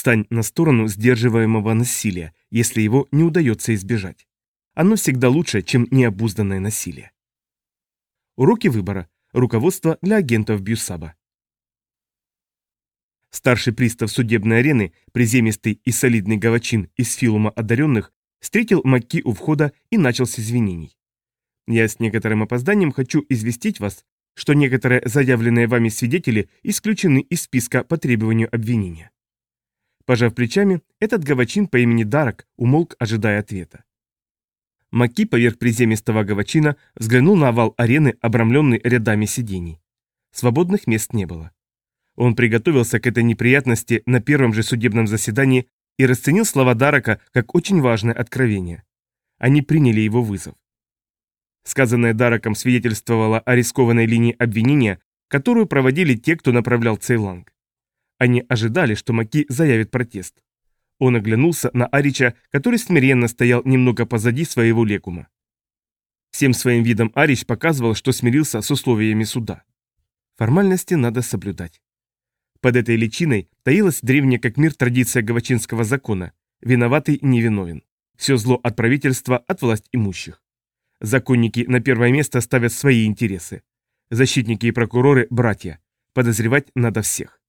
Встань на сторону сдерживаемого насилия, если его не удается избежать. Оно всегда лучше, чем необузданное насилие. Уроки выбора. Руководство для агентов Бьюсаба. Старший пристав судебной арены, приземистый и солидный гавачин из филума одаренных, встретил Макки у входа и начал с извинений. «Я с некоторым опозданием хочу известить вас, что некоторые заявленные вами свидетели исключены из списка по требованию обвинения». Пожав плечами, этот гавачин по имени Дарак умолк, ожидая ответа. Маки поверх приземистого гавачина взглянул на овал арены, обрамленный рядами сидений. Свободных мест не было. Он приготовился к этой неприятности на первом же судебном заседании и расценил слова Дарака как очень важное откровение. Они приняли его вызов. Сказанное Дараком свидетельствовало о рискованной линии обвинения, которую проводили те, кто направлял Цейланг. Они ожидали, что Маки заявит протест. Он оглянулся на Арича, который смиренно стоял немного позади своего лекума. Всем своим видом Арич показывал, что смирился с условиями суда. Формальности надо соблюдать. Под этой личиной таилась древняя как мир традиция гавачинского закона «виноватый не виновен». Все зло от правительства, от власть имущих. Законники на первое место ставят свои интересы. Защитники и прокуроры – братья. Подозревать надо всех.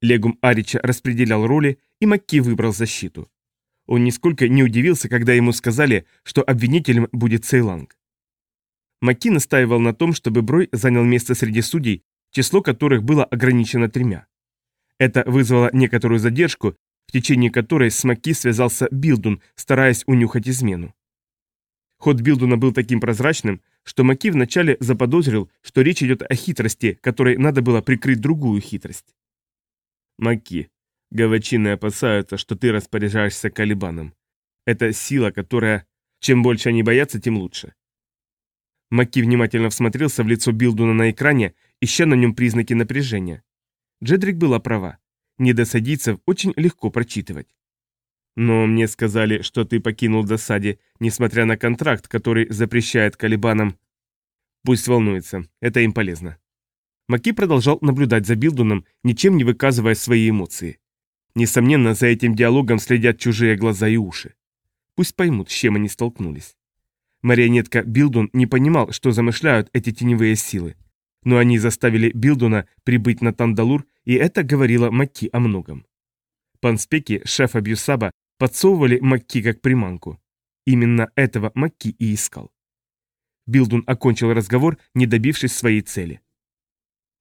Легум Арича распределял роли, и Макки выбрал защиту. Он нисколько не удивился, когда ему сказали, что обвинителем будет Цейланг. Макки настаивал на том, чтобы Брой занял место среди судей, число которых было ограничено тремя. Это вызвало некоторую задержку, в течение которой с Макки связался Билдун, стараясь унюхать измену. Ход Билдуна был таким прозрачным, что Маки вначале заподозрил, что речь идет о хитрости, которой надо было прикрыть другую хитрость. Маки, гавачины опасаются, что ты распоряжаешься Калибаном. Это сила, которая... Чем больше они боятся, тем лучше. Маки внимательно всмотрелся в лицо Билдуна на экране, ища на нем признаки напряжения. Джедрик была права. Недосадийцев очень легко прочитывать. Но мне сказали, что ты покинул досаде, несмотря на контракт, который запрещает Калибанам. Пусть волнуется, это им полезно. Маки продолжал наблюдать за Билдуном, ничем не выказывая свои эмоции. Несомненно, за этим диалогом следят чужие глаза и уши. Пусть поймут, с чем они столкнулись. Марионетка Билдун не понимал, что замышляют эти теневые силы. Но они заставили Билдуна прибыть на Тандалур, и это говорило Макки о многом. Панспеки, шефа Бьюсаба, подсовывали Макки как приманку. Именно этого Макки и искал. Билдун окончил разговор, не добившись своей цели.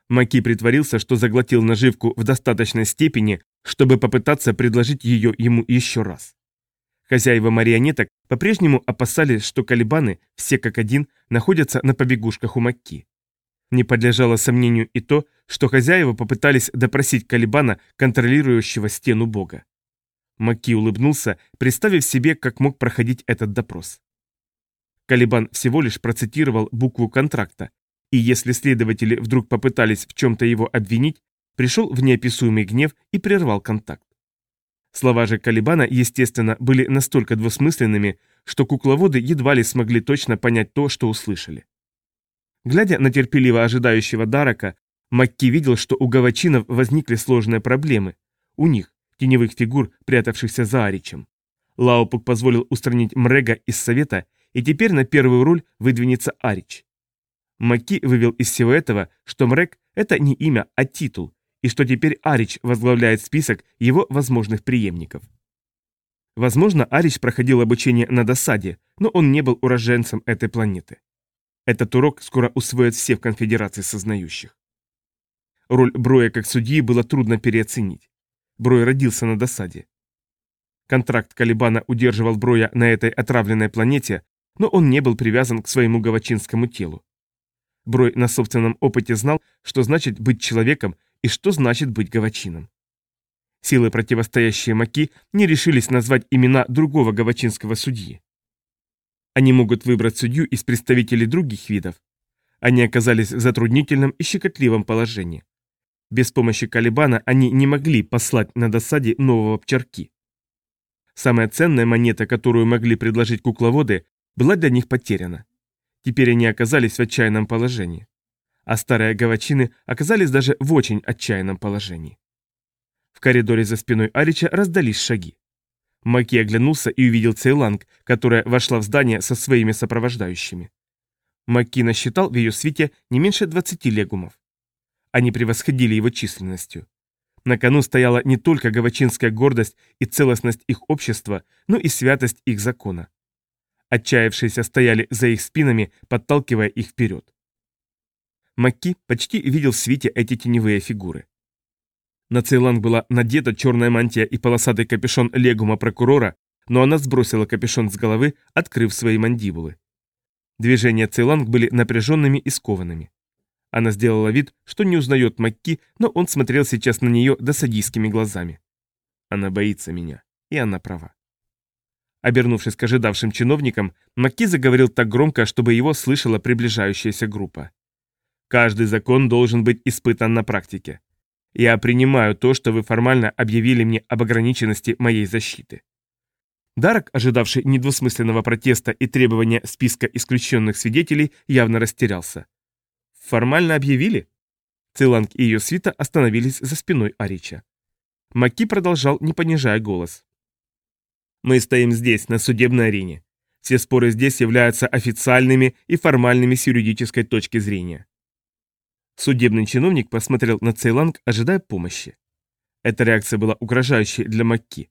Маки притворился, что заглотил наживку в достаточной степени, чтобы попытаться предложить ее ему еще раз. Хозяева марионеток по-прежнему опасались, что калибаны, все как один, находятся на побегушках у Макки. Не подлежало сомнению и то, что хозяева попытались допросить Калибана, контролирующего стену бога. Макки улыбнулся, представив себе, как мог проходить этот допрос. Калибан всего лишь процитировал букву контракта, и если следователи вдруг попытались в чем-то его обвинить, пришел в неописуемый гнев и прервал контакт. Слова же Калибана, естественно, были настолько двусмысленными, что кукловоды едва ли смогли точно понять то, что услышали. Глядя на терпеливо ожидающего Дарака, Макки видел, что у гавачинов возникли сложные проблемы. У них, теневых фигур, прятавшихся за Аричем. Лаупук позволил устранить Мрега из Совета, и теперь на первую роль выдвинется Арич. Маки вывел из всего этого, что Мрек – это не имя, а титул, и что теперь Арич возглавляет список его возможных преемников. Возможно, Арич проходил обучение на досаде, но он не был уроженцем этой планеты. Этот урок скоро усвоят все в конфедерации сознающих. Роль Броя как судьи было трудно переоценить. Брой родился на досаде. Контракт Калибана удерживал Броя на этой отравленной планете, но он не был привязан к своему гавачинскому телу. Брой на собственном опыте знал, что значит быть человеком и что значит быть гавачином. Силы, противостоящие Маки, не решились назвать имена другого гавачинского судьи. Они могут выбрать судью из представителей других видов. Они оказались в затруднительном и щекотливом положении. Без помощи Калибана они не могли послать на досаде нового пчарки. Самая ценная монета, которую могли предложить кукловоды, была для них потеряна. Теперь они оказались в отчаянном положении. А старые гавачины оказались даже в очень отчаянном положении. В коридоре за спиной Арича раздались шаги. Маки оглянулся и увидел Цейланг, которая вошла в здание со своими сопровождающими. Маки насчитал в ее свите не меньше 20 легумов. Они превосходили его численностью. На кону стояла не только гавачинская гордость и целостность их общества, но и святость их закона. Отчаявшиеся стояли за их спинами, подталкивая их вперед. Макки почти видел в свете эти теневые фигуры. На Цейланг была надета черная мантия и полосатый капюшон легума прокурора, но она сбросила капюшон с головы, открыв свои мандибулы. Движения Цейланг были напряженными и скованными. Она сделала вид, что не узнает Макки, но он смотрел сейчас на нее досадийскими глазами. Она боится меня, и она права. Обернувшись к ожидавшим чиновникам, Макки заговорил так громко, чтобы его слышала приближающаяся группа. «Каждый закон должен быть испытан на практике. Я принимаю то, что вы формально объявили мне об ограниченности моей защиты. Дарок, ожидавший недвусмысленного протеста и требования списка исключенных свидетелей, явно растерялся. Формально объявили? Циланг и ее свита остановились за спиной Арича. Маки продолжал, не понижая голос. «Мы стоим здесь, на судебной арене. Все споры здесь являются официальными и формальными с юридической точки зрения. Судебный чиновник посмотрел на Цейланг, ожидая помощи. Эта реакция была угрожающей для Макки.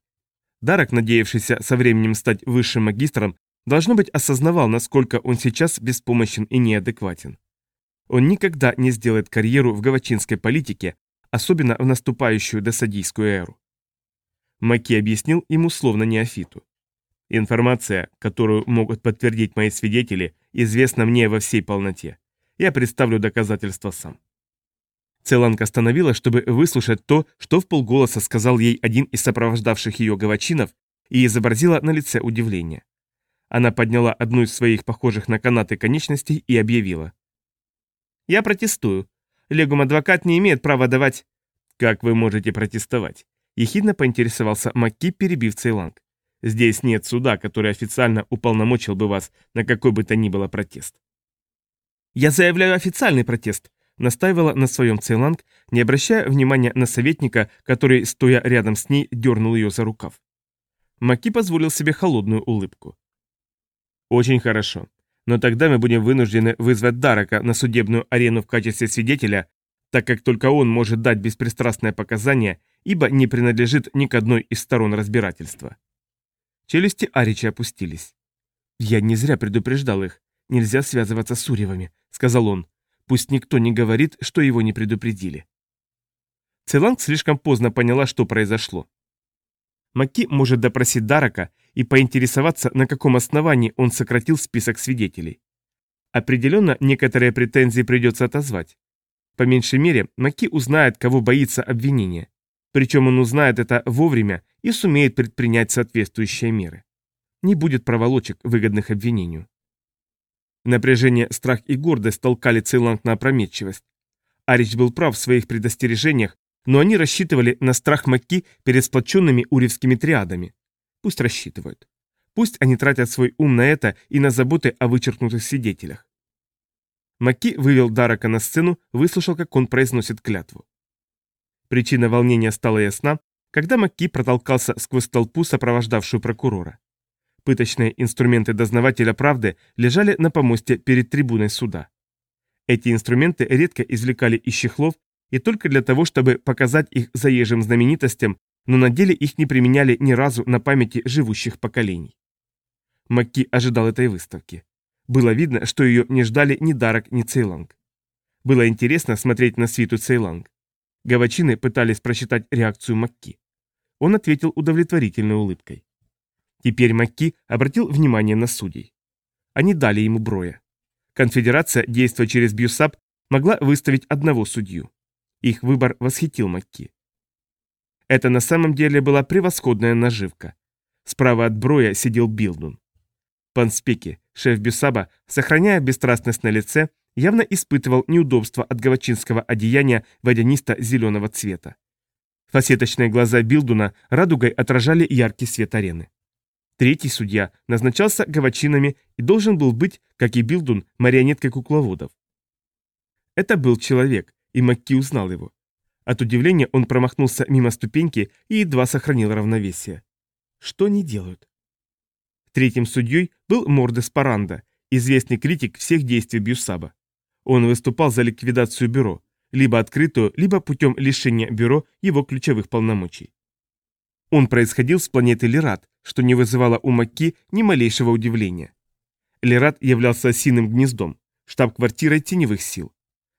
Дарок, надеявшийся со временем стать высшим магистром, должно быть осознавал, насколько он сейчас беспомощен и неадекватен. Он никогда не сделает карьеру в гавачинской политике, особенно в наступающую досадийскую эру. Маки объяснил ему словно неофиту. Информация, которую могут подтвердить мои свидетели, известна мне во всей полноте. Я представлю доказательства сам. Целанг остановилась, чтобы выслушать то, что в полголоса сказал ей один из сопровождавших ее гавачинов, и изобразила на лице удивление. Она подняла одну из своих похожих на канаты конечностей и объявила. «Я протестую. Легум-адвокат не имеет права давать...» «Как вы можете протестовать?» Ехидно поинтересовался Макки, перебив Цейланг. «Здесь нет суда, который официально уполномочил бы вас на какой бы то ни было протест. «Я заявляю официальный протест», — настаивала на своем Цейланг, не обращая внимания на советника, который, стоя рядом с ней, дернул ее за рукав. Маки позволил себе холодную улыбку. «Очень хорошо. Но тогда мы будем вынуждены вызвать Дарака на судебную арену в качестве свидетеля, так как только он может дать беспристрастное показание, ибо не принадлежит ни к одной из сторон разбирательства». Челюсти Арича опустились. Я не зря предупреждал их. Нельзя связываться с Уревами сказал он. Пусть никто не говорит, что его не предупредили. Целанг слишком поздно поняла, что произошло. Маки может допросить Дарака и поинтересоваться, на каком основании он сократил список свидетелей. Определенно, некоторые претензии придется отозвать. По меньшей мере, Маки узнает, кого боится обвинения. Причем он узнает это вовремя и сумеет предпринять соответствующие меры. Не будет проволочек, выгодных обвинению. Напряжение, страх и гордость толкали Цейланд на опрометчивость. Арич был прав в своих предостережениях, но они рассчитывали на страх Макки перед сплоченными уревскими триадами. Пусть рассчитывают. Пусть они тратят свой ум на это и на заботы о вычеркнутых свидетелях. Макки вывел Дарака на сцену, выслушал, как он произносит клятву. Причина волнения стала ясна, когда Макки протолкался сквозь толпу, сопровождавшую прокурора. Пыточные инструменты дознавателя правды лежали на помосте перед трибуной суда. Эти инструменты редко извлекали из чехлов и только для того, чтобы показать их заезжим знаменитостям, но на деле их не применяли ни разу на памяти живущих поколений. Макки ожидал этой выставки. Было видно, что ее не ждали ни Дарок, ни Цейланг. Было интересно смотреть на свиту Цейланг. Говачины пытались прочитать реакцию Макки. Он ответил удовлетворительной улыбкой. Теперь Макки обратил внимание на судей. Они дали ему Броя. Конфедерация, действуя через Бюсаб, могла выставить одного судью. Их выбор восхитил Макки. Это на самом деле была превосходная наживка. Справа от Броя сидел Билдун. Пан Спеки, шеф Бюсаба, сохраняя бесстрастность на лице, явно испытывал неудобство от гавачинского одеяния водяниста-зеленого цвета. Фасеточные глаза Билдуна радугой отражали яркий свет арены. Третий судья назначался гавачинами и должен был быть, как и Билдун, марионеткой кукловодов. Это был человек, и Макки узнал его. От удивления он промахнулся мимо ступеньки и едва сохранил равновесие. Что они делают? Третьим судьей был Мордес Паранда, известный критик всех действий Бьюсаба. Он выступал за ликвидацию бюро, либо открытую, либо путем лишения бюро его ключевых полномочий. Он происходил с планеты Лират, что не вызывало у Макки ни малейшего удивления. Лират являлся осиным гнездом, штаб-квартирой теневых сил.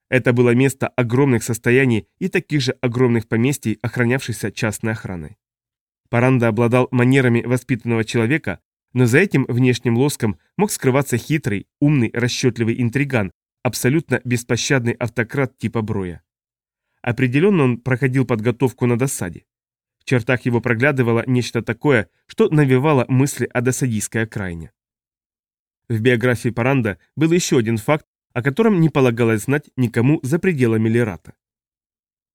Это было место огромных состояний и таких же огромных поместий, охранявшихся частной охраной. Паранда обладал манерами воспитанного человека, но за этим внешним лоском мог скрываться хитрый, умный, расчетливый интриган, абсолютно беспощадный автократ типа Броя. Определенно он проходил подготовку на досаде. В чертах его проглядывало нечто такое, что навевало мысли о досадийской окраине. В биографии Паранда был еще один факт, о котором не полагалось знать никому за пределами Лерата.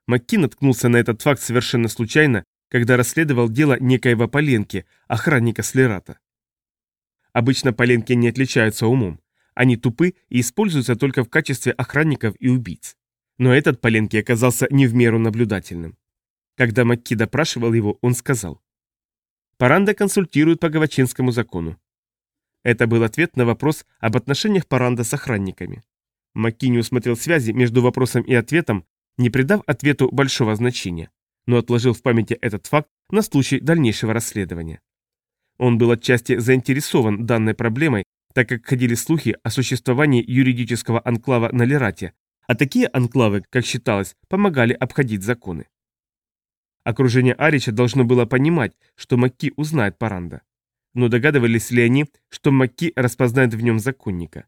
Макки наткнулся на этот факт совершенно случайно, когда расследовал дело некоего Поленки, охранника с Лерата. Обычно Поленки не отличаются умом. Они тупы и используются только в качестве охранников и убийц. Но этот Поленки оказался не в меру наблюдательным. Когда Макки допрашивал его, он сказал. Паранда консультирует по Гавачинскому закону. Это был ответ на вопрос об отношениях Паранда с охранниками. Макки не усмотрел связи между вопросом и ответом, не придав ответу большого значения, но отложил в памяти этот факт на случай дальнейшего расследования. Он был отчасти заинтересован данной проблемой, так как ходили слухи о существовании юридического анклава на Лерате, а такие анклавы, как считалось, помогали обходить законы. Окружение Арича должно было понимать, что Макки узнает Паранда. Но догадывались ли они, что Макки распознает в нем законника?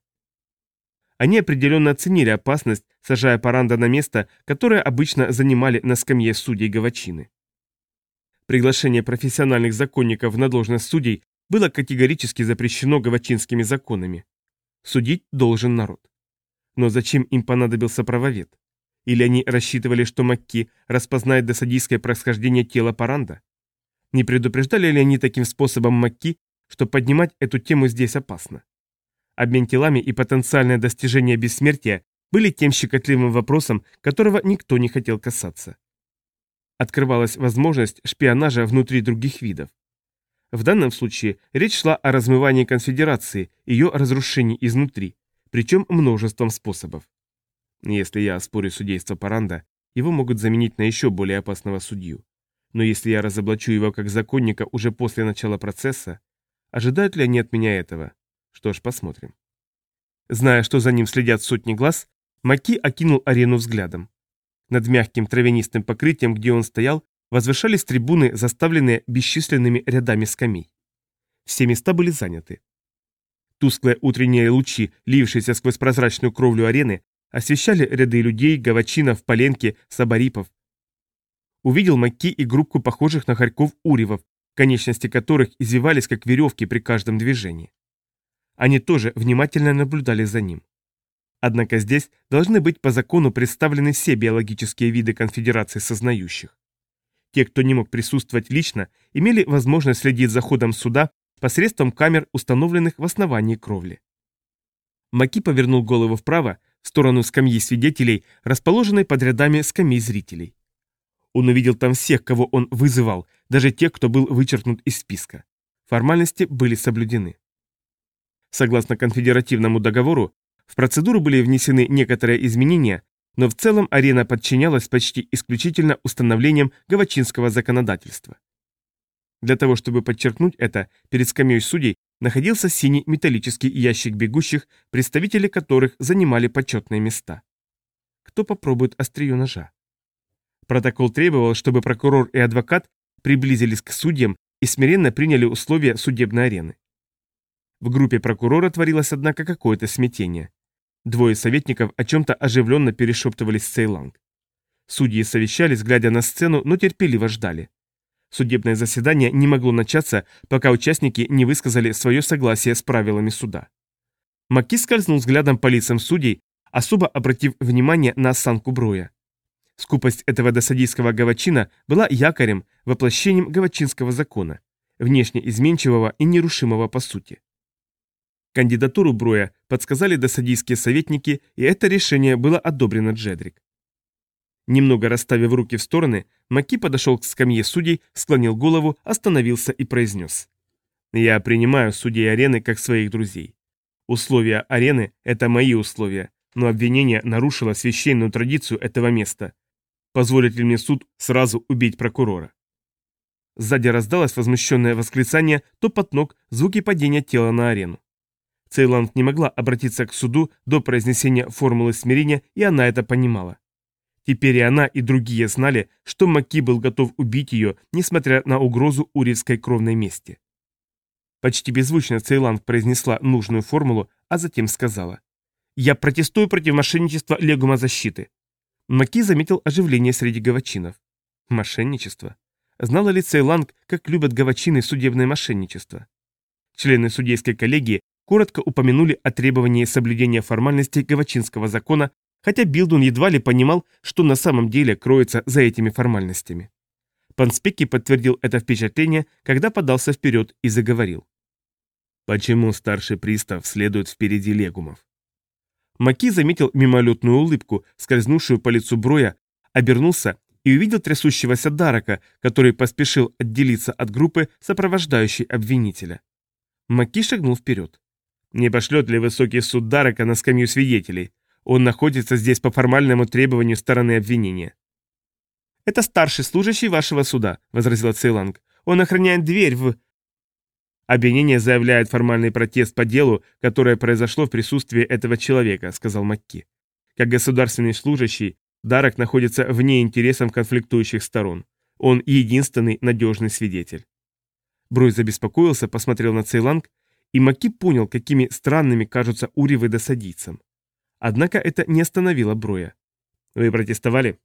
Они определенно оценили опасность, сажая Паранда на место, которое обычно занимали на скамье судей Гавачины. Приглашение профессиональных законников на должность судей было категорически запрещено гавачинскими законами. Судить должен народ. Но зачем им понадобился правовед? Или они рассчитывали, что Макки распознает досадийское происхождение тела Паранда? Не предупреждали ли они таким способом Макки, что поднимать эту тему здесь опасно? Обмен телами и потенциальное достижение бессмертия были тем щекотливым вопросом, которого никто не хотел касаться. Открывалась возможность шпионажа внутри других видов. В данном случае речь шла о размывании конфедерации, ее разрушении изнутри, причем множеством способов. Если я оспорю судейство Паранда, его могут заменить на еще более опасного судью. Но если я разоблачу его как законника уже после начала процесса, ожидают ли они от меня этого? Что ж, посмотрим. Зная, что за ним следят сотни глаз, Маки окинул арену взглядом. Над мягким травянистым покрытием, где он стоял, возвышались трибуны, заставленные бесчисленными рядами скамей. Все места были заняты. Тусклые утренние лучи, лившиеся сквозь прозрачную кровлю арены, освещали ряды людей, гавачинов, поленки, сабарипов. Увидел Макки и группку похожих на хорьков уривов, конечности которых извивались как веревки при каждом движении. Они тоже внимательно наблюдали за ним. Однако здесь должны быть по закону представлены все биологические виды конфедерации сознающих. Те, кто не мог присутствовать лично, имели возможность следить за ходом суда посредством камер, установленных в основании кровли. Маки повернул голову вправо, в сторону скамьи свидетелей, расположенной под рядами скамей зрителей. Он увидел там всех, кого он вызывал, даже тех, кто был вычеркнут из списка. Формальности были соблюдены. Согласно конфедеративному договору, в процедуру были внесены некоторые изменения, но в целом арена подчинялась почти исключительно установлениям гавачинского законодательства. Для того, чтобы подчеркнуть это, перед скамьей судей находился синий металлический ящик бегущих, представители которых занимали почетные места. Кто попробует острие ножа? Протокол требовал, чтобы прокурор и адвокат приблизились к судьям и смиренно приняли условия судебной арены. В группе прокурора творилось, однако, какое-то смятение. Двое советников о чем-то оживленно перешептывались с Цейланг. Судьи совещались, глядя на сцену, но терпеливо ждали. Судебное заседание не могло начаться, пока участники не высказали свое согласие с правилами суда. Маки скользнул взглядом по лицам судей, особо обратив внимание на осанку Броя. Скупость этого досадийского гавачина была якорем, воплощением гавачинского закона, внешне изменчивого и нерушимого по сути. Кандидатуру Броя подсказали досадийские советники, и это решение было одобрено Джедрик. Немного расставив руки в стороны, Маки подошел к скамье судей, склонил голову, остановился и произнес. «Я принимаю судей арены как своих друзей. Условия арены – это мои условия, но обвинение нарушило священную традицию этого места. Позволит ли мне суд сразу убить прокурора?» Сзади раздалось возмущенное восклицание, топот ног, звуки падения тела на арену. Цейланд не могла обратиться к суду до произнесения формулы смирения, и она это понимала. Теперь и она, и другие знали, что Маки был готов убить ее, несмотря на угрозу уривской кровной мести. Почти беззвучно Цейланд произнесла нужную формулу, а затем сказала. «Я протестую против мошенничества легума защиты». Маки заметил оживление среди гавачинов. Мошенничество? Знала ли Цейланг, как любят гавачины судебное мошенничество? Члены судейской коллегии коротко упомянули о требовании соблюдения формальностей гавачинского закона хотя Билдун едва ли понимал, что на самом деле кроется за этими формальностями. Панспеки подтвердил это впечатление, когда подался вперед и заговорил. Почему старший пристав следует впереди легумов? Маки заметил мимолетную улыбку, скользнувшую по лицу Броя, обернулся и увидел трясущегося Дарака, который поспешил отделиться от группы, сопровождающей обвинителя. Маки шагнул вперед. Не пошлет ли высокий суд Дарака на скамью свидетелей? Он находится здесь по формальному требованию стороны обвинения. «Это старший служащий вашего суда», — возразила Цейланг. «Он охраняет дверь в...» «Обвинение заявляет формальный протест по делу, которое произошло в присутствии этого человека», — сказал Макки. «Как государственный служащий, Дарок находится вне интересов конфликтующих сторон. Он единственный надежный свидетель». Бруй забеспокоился, посмотрел на Цейланг, и Маки понял, какими странными кажутся уривы досадийцам. Однако это не остановило Броя. «Вы протестовали?»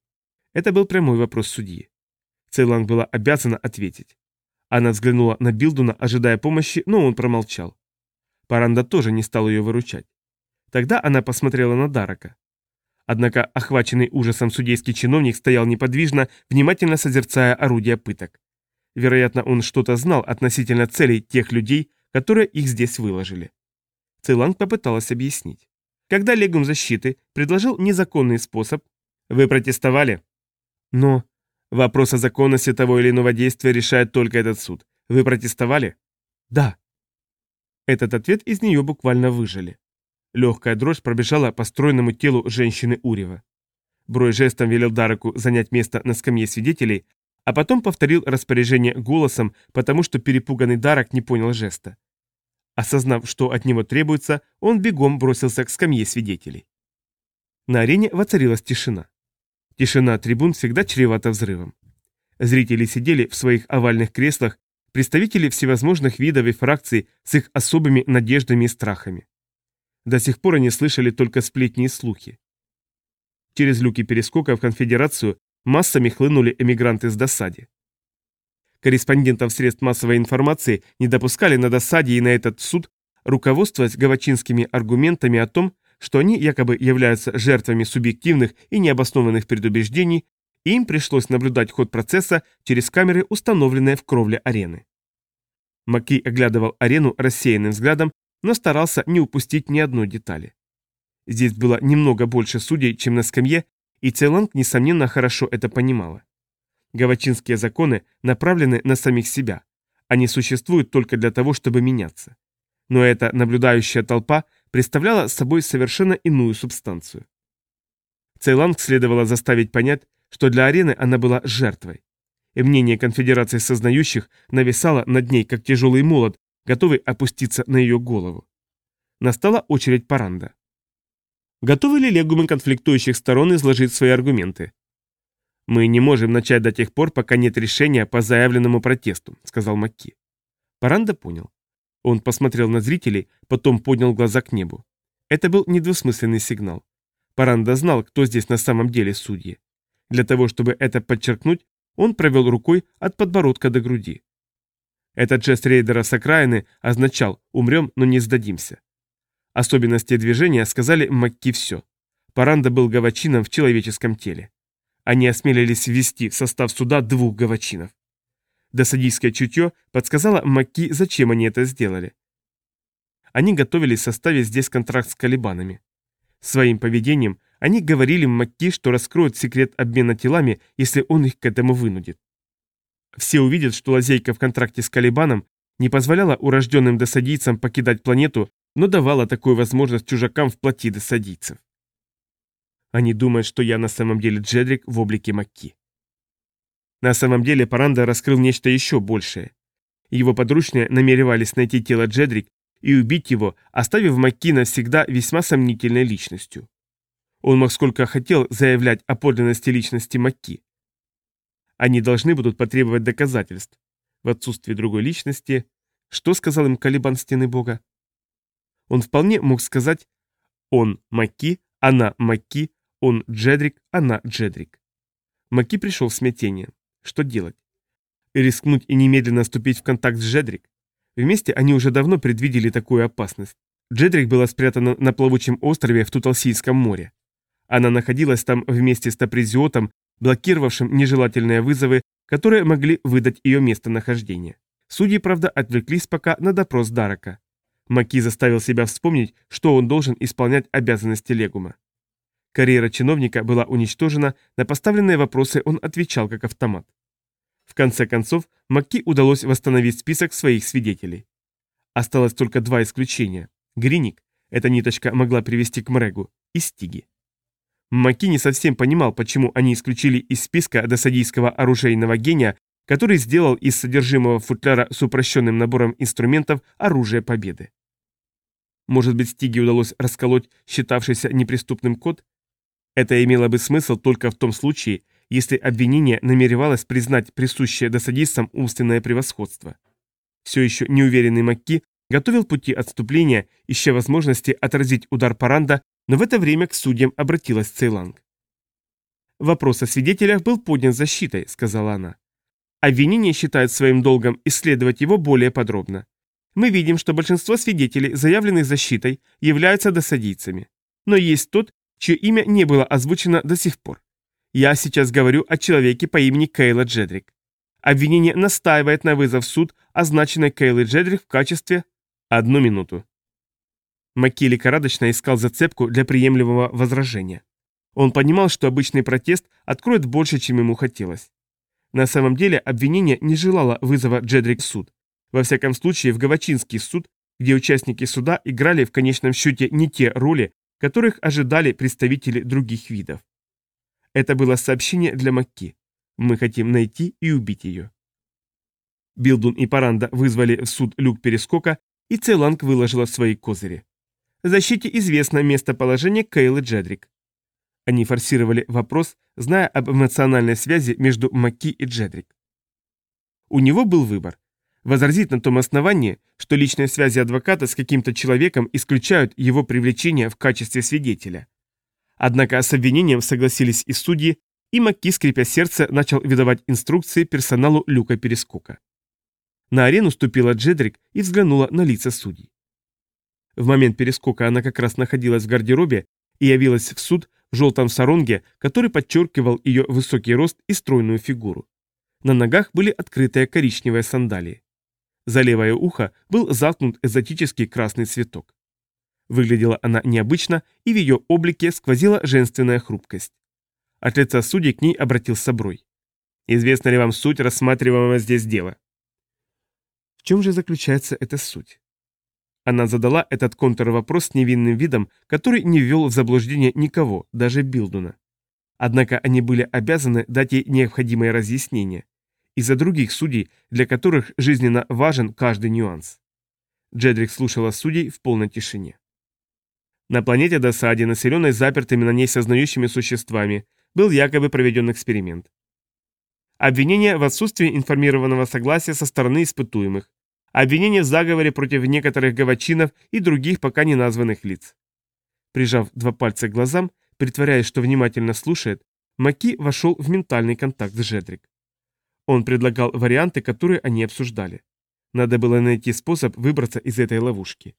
Это был прямой вопрос судьи. Цейланг была обязана ответить. Она взглянула на Билдуна, ожидая помощи, но он промолчал. Паранда тоже не стал ее выручать. Тогда она посмотрела на Дарака. Однако охваченный ужасом судейский чиновник стоял неподвижно, внимательно созерцая орудия пыток. Вероятно, он что-то знал относительно целей тех людей, которые их здесь выложили. Цейланг попыталась объяснить. Когда легум защиты предложил незаконный способ, вы протестовали? Но вопрос о законности того или иного действия решает только этот суд. Вы протестовали? Да. Этот ответ из нее буквально выжили. Легкая дрожь пробежала по стройному телу женщины Урева. Брой жестом велел Дараку занять место на скамье свидетелей, а потом повторил распоряжение голосом, потому что перепуганный Дарак не понял жеста. Осознав, что от него требуется, он бегом бросился к скамье свидетелей. На арене воцарилась тишина. Тишина трибун всегда чревата взрывом. Зрители сидели в своих овальных креслах, представители всевозможных видов и фракций с их особыми надеждами и страхами. До сих пор они слышали только сплетни и слухи. Через люки перескока в конфедерацию массами хлынули эмигранты с досаде. Корреспондентов средств массовой информации не допускали на досаде и на этот суд, руководствуясь гавачинскими аргументами о том, что они якобы являются жертвами субъективных и необоснованных предубеждений, и им пришлось наблюдать ход процесса через камеры, установленные в кровле арены. Маки оглядывал арену рассеянным взглядом, но старался не упустить ни одной детали. Здесь было немного больше судей, чем на скамье, и Цейланг, несомненно, хорошо это понимала. Гавачинские законы направлены на самих себя. Они существуют только для того, чтобы меняться. Но эта наблюдающая толпа представляла собой совершенно иную субстанцию. Цейланг следовало заставить понять, что для арены она была жертвой. И мнение конфедерации сознающих нависало над ней, как тяжелый молот, готовый опуститься на ее голову. Настала очередь Паранда. Готовы ли легумы конфликтующих сторон изложить свои аргументы? «Мы не можем начать до тех пор, пока нет решения по заявленному протесту», — сказал Макки. Паранда понял. Он посмотрел на зрителей, потом поднял глаза к небу. Это был недвусмысленный сигнал. Паранда знал, кто здесь на самом деле судьи. Для того, чтобы это подчеркнуть, он провел рукой от подбородка до груди. Этот жест рейдера с окраины означал «умрем, но не сдадимся». Особенности движения сказали Макки все. Паранда был гавачином в человеческом теле они осмелились ввести в состав суда двух гавачинов. Досадийское чутье подсказало Макки, зачем они это сделали. Они готовились составить здесь контракт с калибанами. Своим поведением Они говорили Макки, что раскроют секрет обмена телами, если он их к этому вынудит. Все увидят, что лазейка в контракте с Калибаном не позволяла урожденным досадийцам покидать планету, но давала такую возможность чужакам в плоти досадийцев. Они думают, что я на самом деле Джедрик в облике Макки. На самом деле Паранда раскрыл нечто еще большее. Его подручные намеревались найти тело Джедрик и убить его, оставив Макки навсегда весьма сомнительной личностью. Он мог сколько хотел заявлять о подлинности личности Макки. Они должны будут потребовать доказательств. В отсутствии другой личности, что сказал им Калибан Стены Бога? Он вполне мог сказать «он Макки, она Макки, он Джедрик, она Джедрик». Макки пришел в смятение. Что делать? Рискнуть и немедленно вступить в контакт с Джедрик? Вместе они уже давно предвидели такую опасность. Джедрик была спрятана на плавучем острове в Туталсийском море. Она находилась там вместе с Тапризиотом, блокировавшим нежелательные вызовы, которые могли выдать ее местонахождение. Судьи, правда, отвлеклись пока на допрос Дарака. Маки заставил себя вспомнить, что он должен исполнять обязанности Легума. Карьера чиновника была уничтожена, на поставленные вопросы он отвечал как автомат. В конце концов, Макки удалось восстановить список своих свидетелей. Осталось только два исключения. Гриник, эта ниточка могла привести к Мрегу, и Стиги. Макки не совсем понимал, почему они исключили из списка досадийского оружейного гения, который сделал из содержимого футляра с упрощенным набором инструментов оружие победы. Может быть, Стиге удалось расколоть считавшийся неприступным код? Это имело бы смысл только в том случае, если обвинение намеревалось признать присущее досадистам умственное превосходство. Все еще неуверенный Макки готовил пути отступления, ища возможности отразить удар Паранда, но в это время к судьям обратилась Цейланг. «Вопрос о свидетелях был поднят защитой», — сказала она. «Обвинение считает своим долгом исследовать его более подробно. Мы видим, что большинство свидетелей, заявленных защитой, являются досадийцами. Но есть тот, чье имя не было озвучено до сих пор. Я сейчас говорю о человеке по имени Кейла Джедрик. Обвинение настаивает на вызов в суд, означенной Кейлы Джедрик в качестве... Одну минуту. Макки лихорадочно искал зацепку для приемлемого возражения. Он понимал, что обычный протест откроет больше, чем ему хотелось. На самом деле обвинение не желало вызова Джедрик в суд. Во всяком случае, в Гавачинский суд, где участники суда играли в конечном счете не те роли, которых ожидали представители других видов. Это было сообщение для Макки. Мы хотим найти и убить ее. Билдун и Паранда вызвали в суд люк перескока, и Цейланг выложила свои козыри. Защите известно местоположение Кейлы Джедрик. Они форсировали вопрос, зная об эмоциональной связи между Макки и Джедрик. У него был выбор. Возразить на том основании, что личные связи адвоката с каким-то человеком исключают его привлечение в качестве свидетеля. Однако с обвинением согласились и судьи, и Макки, скрипя сердце, начал выдавать инструкции персоналу люка перескока. На арену ступила Джедрик и взглянула на лица судей. В момент перескока она как раз находилась в гардеробе и явилась в суд в желтом саронге, который подчеркивал ее высокий рост и стройную фигуру. На ногах были открытые коричневые сандалии. За левое ухо был заткнут экзотический красный цветок. Выглядела она необычно, и в ее облике сквозила женственная хрупкость. От лица судей к ней обратился Брой. «Известна ли вам суть рассматриваемого здесь дела?» В чем же заключается эта суть? Она задала этот контрвопрос с невинным видом, который не ввел в заблуждение никого, даже Билдуна. Однако они были обязаны дать ей необходимое разъяснение. Из-за других судей, для которых жизненно важен каждый нюанс. Джедрик слушала судей в полной тишине. На планете Досаде, населенной запертыми на ней сознающими существами, был якобы проведен эксперимент. Обвинение в отсутствии информированного согласия со стороны испытуемых. Обвинение в заговоре против некоторых гавачинов и других пока не названных лиц. Прижав два пальца к глазам, притворяясь, что внимательно слушает, Маки вошел в ментальный контакт с Жедрик. Он предлагал варианты, которые они обсуждали. Надо было найти способ выбраться из этой ловушки.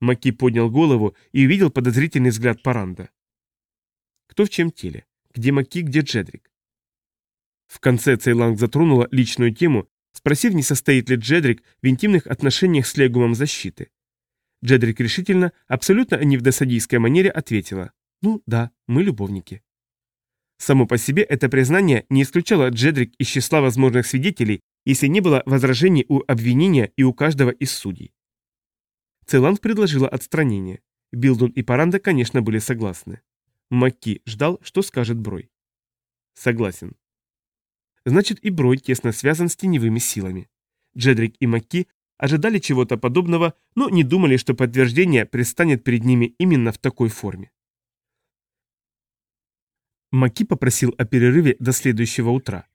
Маки поднял голову и увидел подозрительный взгляд Паранда. Кто в чем теле? Где Маки, где Джедрик? В конце Цейланг затронула личную тему, спросив, не состоит ли Джедрик в интимных отношениях с легумом защиты. Джедрик решительно, абсолютно не в досадийской манере, ответила Ну да, мы любовники. Само по себе это признание не исключало Джедрик из числа возможных свидетелей, если не было возражений у обвинения и у каждого из судей. Целанг предложила отстранение. Билдун и Паранда, конечно, были согласны. Макки ждал, что скажет Брой. Согласен. Значит, и Брой тесно связан с теневыми силами. Джедрик и Макки ожидали чего-то подобного, но не думали, что подтверждение предстанет перед ними именно в такой форме. Маки попросил о перерыве до следующего утра.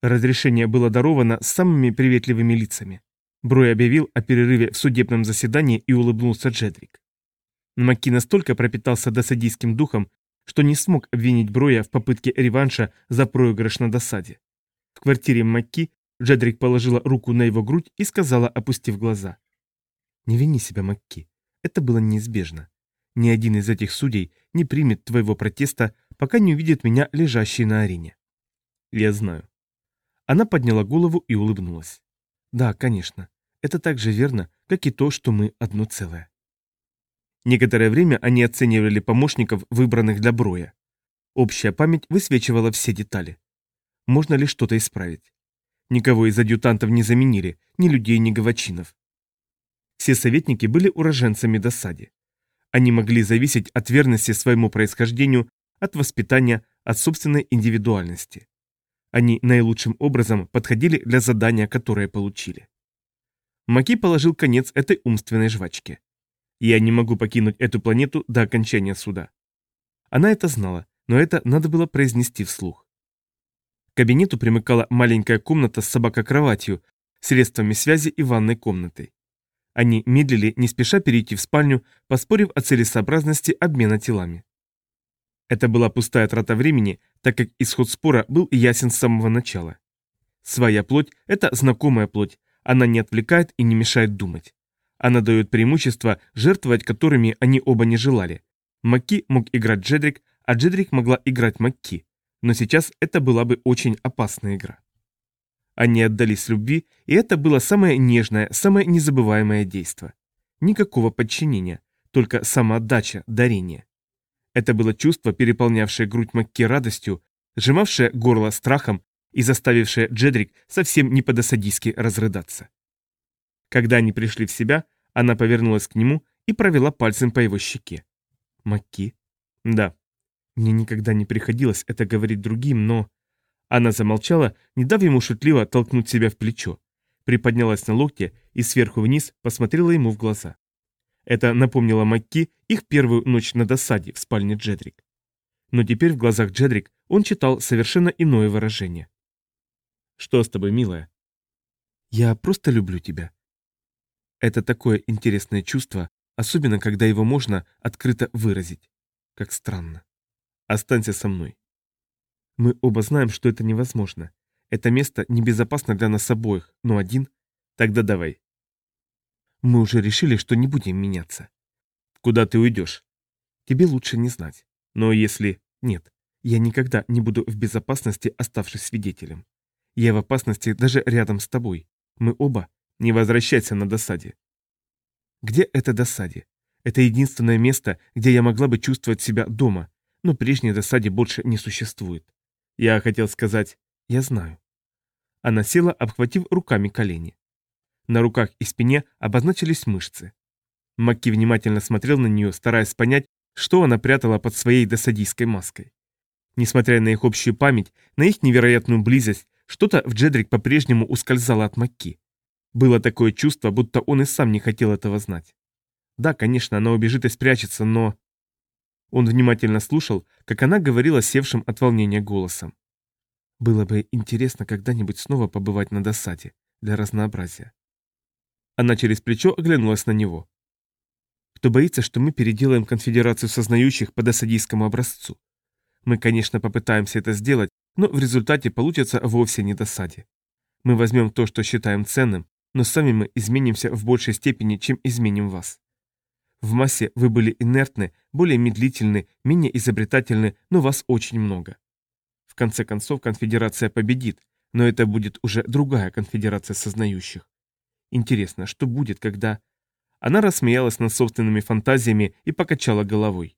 Разрешение было даровано самыми приветливыми лицами. Брой объявил о перерыве в судебном заседании и улыбнулся Джедрик. Маки настолько пропитался досадийским духом, что не смог обвинить Броя в попытке реванша за проигрыш на досаде. В квартире Макки Джедрик положила руку на его грудь и сказала, опустив глаза. «Не вини себя, Макки. Это было неизбежно. Ни один из этих судей не примет твоего протеста, пока не увидит меня лежащей на арене. Я знаю. Она подняла голову и улыбнулась. Да, конечно. Это так же верно, как и то, что мы одно целое. Некоторое время они оценивали помощников, выбранных для броя. Общая память высвечивала все детали. Можно ли что-то исправить? Никого из адъютантов не заменили, ни людей, ни гавачинов. Все советники были уроженцами досади. Они могли зависеть от верности своему происхождению, от воспитания, от собственной индивидуальности. Они наилучшим образом подходили для задания, которое получили. Маки положил конец этой умственной жвачке. Я не могу покинуть эту планету до окончания суда. Она это знала, но это надо было произнести вслух. К кабинету примыкала маленькая комната с собакокроватью, средствами связи и ванной комнатой. Они медлили, не спеша перейти в спальню, поспорив о целесообразности обмена телами. Это была пустая трата времени, так как исход спора был ясен с самого начала. Своя плоть – это знакомая плоть, она не отвлекает и не мешает думать. Она дает преимущество, жертвовать которыми они оба не желали. Макки мог играть Джедрик, а Джедрик могла играть Макки. Но сейчас это была бы очень опасная игра. Они отдались любви, и это было самое нежное, самое незабываемое действо. Никакого подчинения, только самоотдача, дарение. Это было чувство, переполнявшее грудь Макки радостью, сжимавшее горло страхом и заставившее Джедрик совсем не по-досадийски разрыдаться. Когда они пришли в себя, она повернулась к нему и провела пальцем по его щеке. «Макки?» «Да. Мне никогда не приходилось это говорить другим, но...» Она замолчала, не дав ему шутливо толкнуть себя в плечо, приподнялась на локте и сверху вниз посмотрела ему в глаза. Это напомнило Макки их первую ночь на досаде в спальне Джедрик. Но теперь в глазах Джедрик он читал совершенно иное выражение. «Что с тобой, милая?» «Я просто люблю тебя». Это такое интересное чувство, особенно когда его можно открыто выразить. Как странно. Останься со мной. Мы оба знаем, что это невозможно. Это место небезопасно для нас обоих, но один... Тогда давай. Мы уже решили, что не будем меняться. Куда ты уйдешь? Тебе лучше не знать. Но если... Нет, я никогда не буду в безопасности, оставшись свидетелем. Я в опасности даже рядом с тобой. Мы оба... Не возвращайся на досаде. Где это досаде? Это единственное место, где я могла бы чувствовать себя дома, но прежней досаде больше не существует. Я хотел сказать, я знаю. Она села, обхватив руками колени. На руках и спине обозначились мышцы. Макки внимательно смотрел на нее, стараясь понять, что она прятала под своей досадийской маской. Несмотря на их общую память, на их невероятную близость, что-то в Джедрик по-прежнему ускользало от Макки. Было такое чувство, будто он и сам не хотел этого знать. Да, конечно, она убежит и спрячется, но... Он внимательно слушал, как она говорила севшим от волнения голосом. Было бы интересно когда-нибудь снова побывать на досаде, для разнообразия. Она через плечо оглянулась на него. Кто боится, что мы переделаем конфедерацию сознающих по досадийскому образцу? Мы, конечно, попытаемся это сделать, но в результате получится вовсе не досаде. Мы возьмем то, что считаем ценным, но сами мы изменимся в большей степени, чем изменим вас. В массе вы были инертны, более медлительны, менее изобретательны, но вас очень много. В конце концов, конфедерация победит, но это будет уже другая конфедерация сознающих. Интересно, что будет, когда... Она рассмеялась над собственными фантазиями и покачала головой.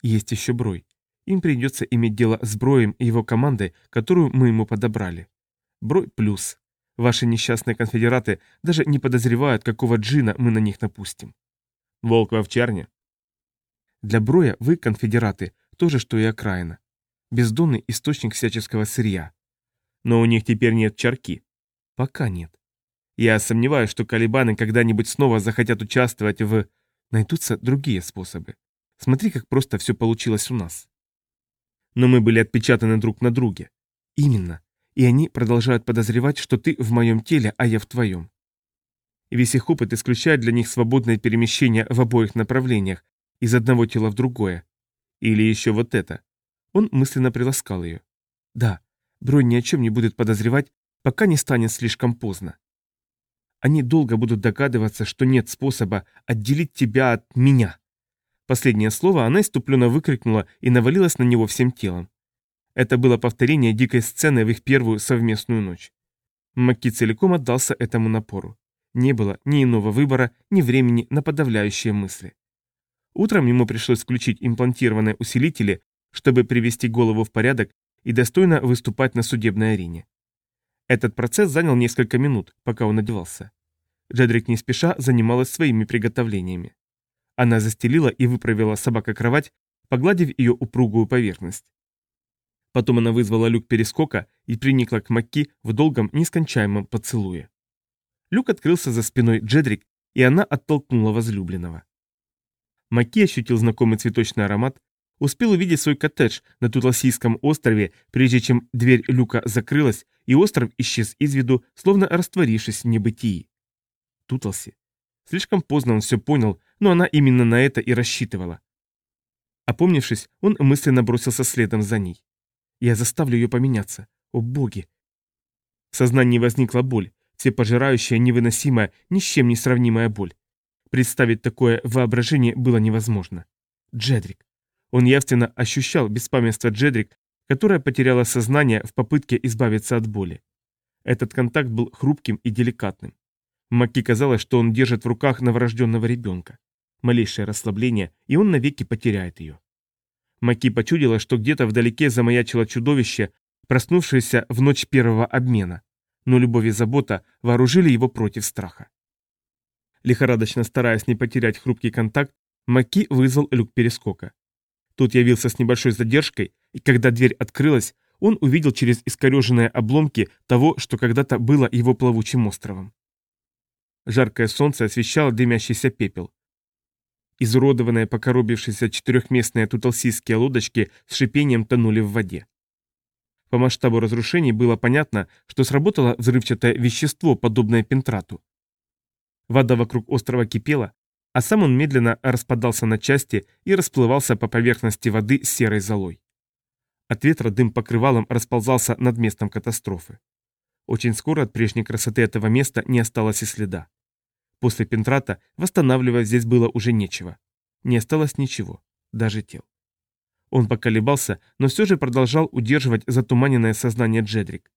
Есть еще Брой. Им придется иметь дело с Броем и его командой, которую мы ему подобрали. Брой плюс. Ваши несчастные конфедераты даже не подозревают, какого джина мы на них напустим. Волк в овчарне. Для Броя вы, конфедераты, то же, что и окраина. Бездонный источник всяческого сырья. Но у них теперь нет чарки. Пока нет. Я сомневаюсь, что колебаны когда-нибудь снова захотят участвовать в... Найдутся другие способы. Смотри, как просто все получилось у нас. Но мы были отпечатаны друг на друге. Именно. И они продолжают подозревать, что ты в моем теле, а я в твоем. Весь их опыт исключает для них свободное перемещение в обоих направлениях, из одного тела в другое. Или еще вот это. Он мысленно приласкал ее. Да, Бронь ни о чем не будет подозревать, пока не станет слишком поздно. Они долго будут догадываться, что нет способа отделить тебя от меня. Последнее слово она иступленно выкрикнула и навалилась на него всем телом. Это было повторение дикой сцены в их первую совместную ночь. Маки целиком отдался этому напору. Не было ни иного выбора, ни времени на подавляющие мысли. Утром ему пришлось включить имплантированные усилители, чтобы привести голову в порядок и достойно выступать на судебной арене. Этот процесс занял несколько минут, пока он одевался. Джедрик не спеша занималась своими приготовлениями. Она застелила и выправила собака-кровать, погладив ее упругую поверхность. Потом она вызвала люк перескока и приникла к Макки в долгом, нескончаемом поцелуе. Люк открылся за спиной Джедрик, и она оттолкнула возлюбленного. Макки ощутил знакомый цветочный аромат, успел увидеть свой коттедж на Тутласийском острове, прежде чем дверь люка закрылась, и остров исчез из виду, словно растворившись в небытии. Тутлси. Слишком поздно он все понял, но она именно на это и рассчитывала. Опомнившись, он мысленно бросился следом за ней. «Я заставлю ее поменяться. О боги!» В сознании возникла боль, всепожирающая, невыносимая, ни с чем не сравнимая боль. Представить такое воображение было невозможно. Джедрик. Он явственно ощущал беспамятство Джедрик, которая потеряла сознание в попытке избавиться от боли. Этот контакт был хрупким и деликатным. Маки казалось, что он держит в руках новорожденного ребенка. Малейшее расслабление, и он навеки потеряет ее. Маки почудила, что где-то вдалеке замаячило чудовище, проснувшееся в ночь первого обмена. Но любовь и забота вооружили его против страха. Лихорадочно стараясь не потерять хрупкий контакт, Маки вызвал люк перескока. Тот явился с небольшой задержкой, и когда дверь открылась, он увидел через искореженные обломки того, что когда-то было его плавучим островом. Жаркое солнце освещало дымящийся пепел. Изуродованные, покоробившиеся четырехместные туталсийские лодочки с шипением тонули в воде. По масштабу разрушений было понятно, что сработало взрывчатое вещество, подобное пентрату. Вода вокруг острова кипела, а сам он медленно распадался на части и расплывался по поверхности воды серой золой. От ветра дым покрывалом расползался над местом катастрофы. Очень скоро от прежней красоты этого места не осталось и следа. После Пентрата восстанавливать здесь было уже нечего. Не осталось ничего, даже тел. Он поколебался, но все же продолжал удерживать затуманенное сознание Джедрик.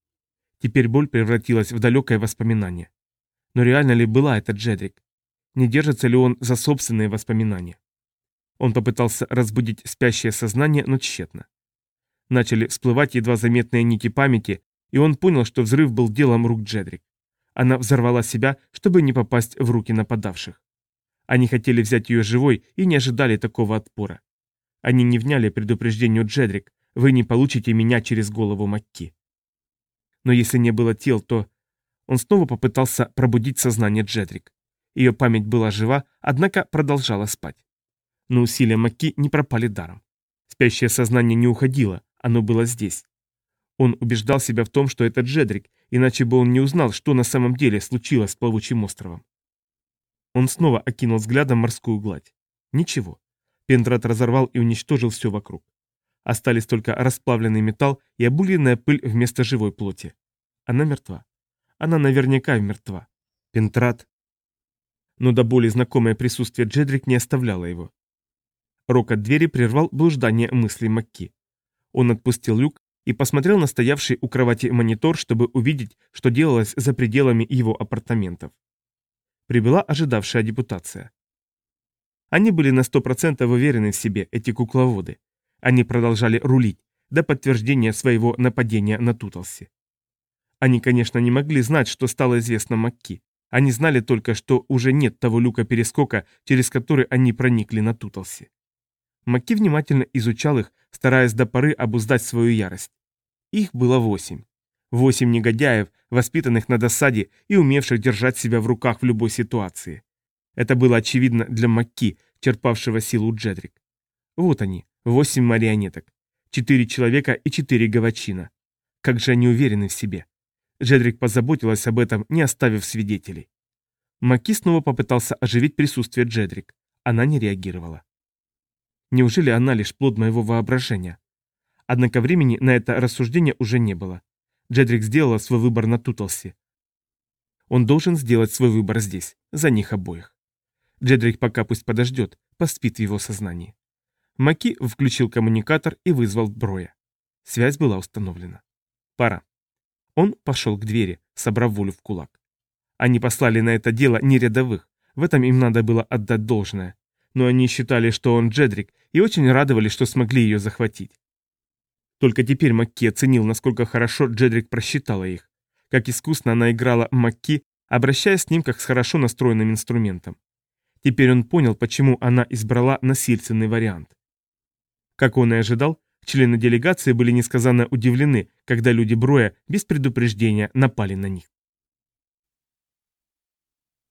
Теперь боль превратилась в далекое воспоминание. Но реально ли была это Джедрик? Не держится ли он за собственные воспоминания? Он попытался разбудить спящее сознание, но тщетно. Начали всплывать едва заметные нити памяти, и он понял, что взрыв был делом рук Джедрик. Она взорвала себя, чтобы не попасть в руки нападавших. Они хотели взять ее живой и не ожидали такого отпора. Они не вняли предупреждению Джедрик, вы не получите меня через голову Макки. Но если не было тел, то... Он снова попытался пробудить сознание Джедрик. Ее память была жива, однако продолжала спать. Но усилия Маки не пропали даром. Спящее сознание не уходило, оно было здесь. Он убеждал себя в том, что это Джедрик, иначе бы он не узнал, что на самом деле случилось с плавучим островом. Он снова окинул взглядом морскую гладь. Ничего. Пендрат разорвал и уничтожил все вокруг. Остались только расплавленный металл и обугленная пыль вместо живой плоти. Она мертва. Она наверняка мертва. Пентрат но до боли знакомое присутствие Джедрик не оставляло его. Рок от двери прервал блуждание мыслей Макки. Он отпустил люк и посмотрел на стоявший у кровати монитор, чтобы увидеть, что делалось за пределами его апартаментов. Прибыла ожидавшая депутация. Они были на сто процентов уверены в себе, эти кукловоды. Они продолжали рулить, до подтверждения своего нападения на Туталси. Они, конечно, не могли знать, что стало известно Макки. Они знали только, что уже нет того люка-перескока, через который они проникли на Туталси. Макки внимательно изучал их, стараясь до поры обуздать свою ярость. Их было восемь. Восемь негодяев, воспитанных на досаде и умевших держать себя в руках в любой ситуации. Это было очевидно для Макки, черпавшего силу Джедрик. Вот они, восемь марионеток. Четыре человека и четыре гавачина. Как же они уверены в себе. Джедрик позаботилась об этом, не оставив свидетелей. Маки снова попытался оживить присутствие Джедрик. Она не реагировала. Неужели она лишь плод моего воображения? Однако времени на это рассуждение уже не было. Джедрик сделала свой выбор на Тутлсе. Он должен сделать свой выбор здесь, за них обоих. Джедрик пока пусть подождет, поспит в его сознании. Маки включил коммуникатор и вызвал Броя. Связь была установлена. Пора. Он пошел к двери, собрав волю в кулак. Они послали на это дело не рядовых, в этом им надо было отдать должное. Но они считали, что он Джедрик, и очень радовались, что смогли ее захватить. Только теперь Макки оценил, насколько хорошо Джедрик просчитала их. Как искусно она играла Макки, обращаясь с ним как с хорошо настроенным инструментом. Теперь он понял, почему она избрала насильственный вариант. Как он и ожидал, члены делегации были несказанно удивлены, когда люди Броя без предупреждения напали на них.